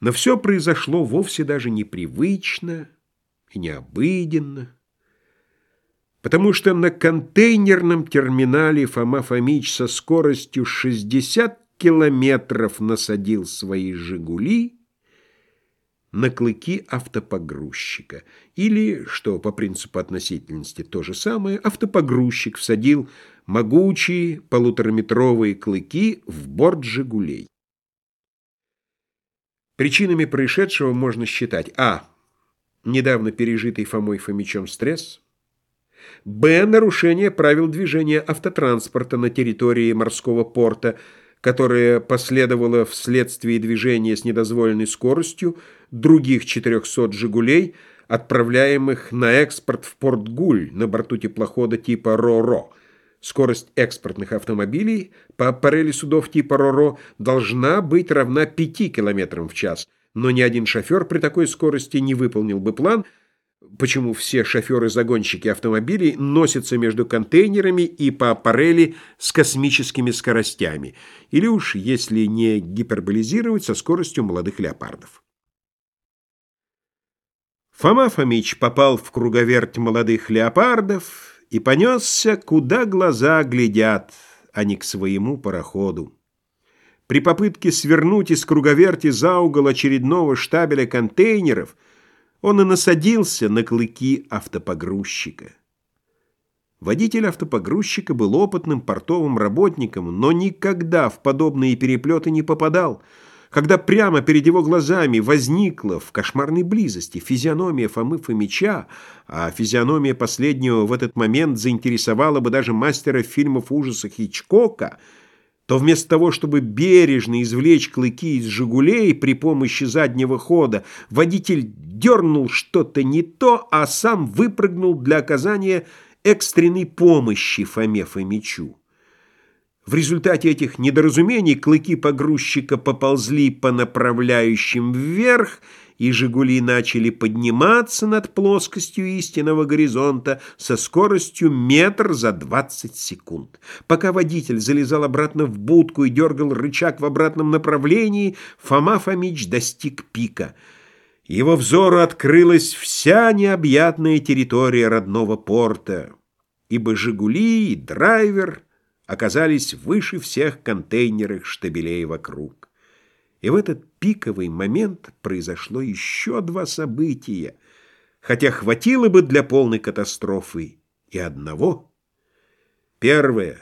Но все произошло вовсе даже непривычно и необыденно, потому что на контейнерном терминале Фома Фомич со скоростью 60 километров насадил свои «Жигули» на клыки автопогрузчика. Или, что по принципу относительности то же самое, автопогрузчик всадил могучие полутораметровые клыки в борт «Жигулей». Причинами происшедшего можно считать а. Недавно пережитый Фомой Фомичем стресс, б. Нарушение правил движения автотранспорта на территории морского порта, которое последовало вследствие движения с недозволенной скоростью других 400 «Жигулей», отправляемых на экспорт в порт Гуль на борту теплохода типа «Ро-Ро». Скорость экспортных автомобилей по аппарели судов типа РОРО должна быть равна 5 км в час, но ни один шофер при такой скорости не выполнил бы план, почему все шоферы-загонщики автомобилей носятся между контейнерами и по аппарели с космическими скоростями, или уж, если не гиперболизировать, со скоростью молодых леопардов. Фома Фомич попал в круговерть молодых леопардов и понесся, куда глаза глядят, а не к своему пароходу. При попытке свернуть из круговерти за угол очередного штабеля контейнеров он и насадился на клыки автопогрузчика. Водитель автопогрузчика был опытным портовым работником, но никогда в подобные переплеты не попадал – когда прямо перед его глазами возникла в кошмарной близости физиономия Фомы Фомича, а физиономия последнего в этот момент заинтересовала бы даже мастера фильмов ужасов Хичкока, то вместо того, чтобы бережно извлечь клыки из «Жигулей» при помощи заднего хода, водитель дернул что-то не то, а сам выпрыгнул для оказания экстренной помощи Фоме Фомичу. В результате этих недоразумений клыки погрузчика поползли по направляющим вверх, и «Жигули» начали подниматься над плоскостью истинного горизонта со скоростью метр за 20 секунд. Пока водитель залезал обратно в будку и дергал рычаг в обратном направлении, Фома Фомич достиг пика. Его взору открылась вся необъятная территория родного порта, ибо «Жигули» и драйвер — оказались выше всех контейнерных штабелей вокруг. И в этот пиковый момент произошло еще два события, хотя хватило бы для полной катастрофы и одного. Первое.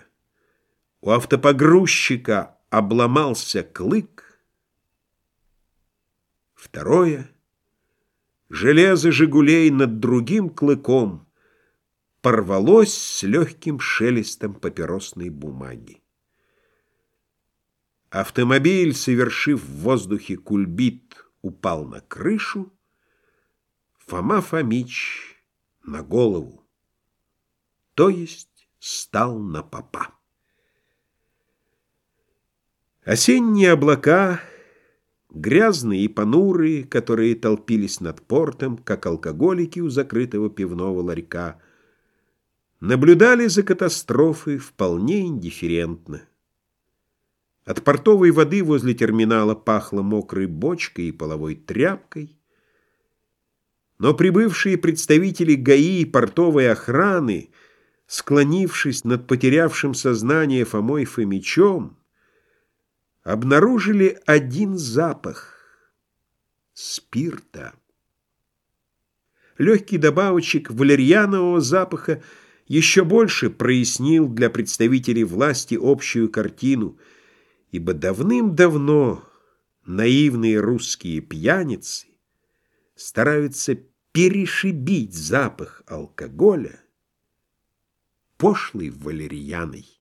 У автопогрузчика обломался клык. Второе. Железо «Жигулей» над другим клыком — порвалось с легким шелестом папиросной бумаги. Автомобиль, совершив в воздухе кульбит, упал на крышу, Фома Фомич на голову, то есть стал на попа. Осенние облака, грязные и понурые, которые толпились над портом, как алкоголики у закрытого пивного ларька, наблюдали за катастрофой вполне индифферентно. От портовой воды возле терминала пахло мокрой бочкой и половой тряпкой, но прибывшие представители ГАИ и портовой охраны, склонившись над потерявшим сознание Фомой Фомичом, обнаружили один запах — спирта. Легкий добавочек валерьянового запаха — еще больше прояснил для представителей власти общую картину, ибо давным-давно наивные русские пьяницы стараются перешибить запах алкоголя пошлой валерьяной.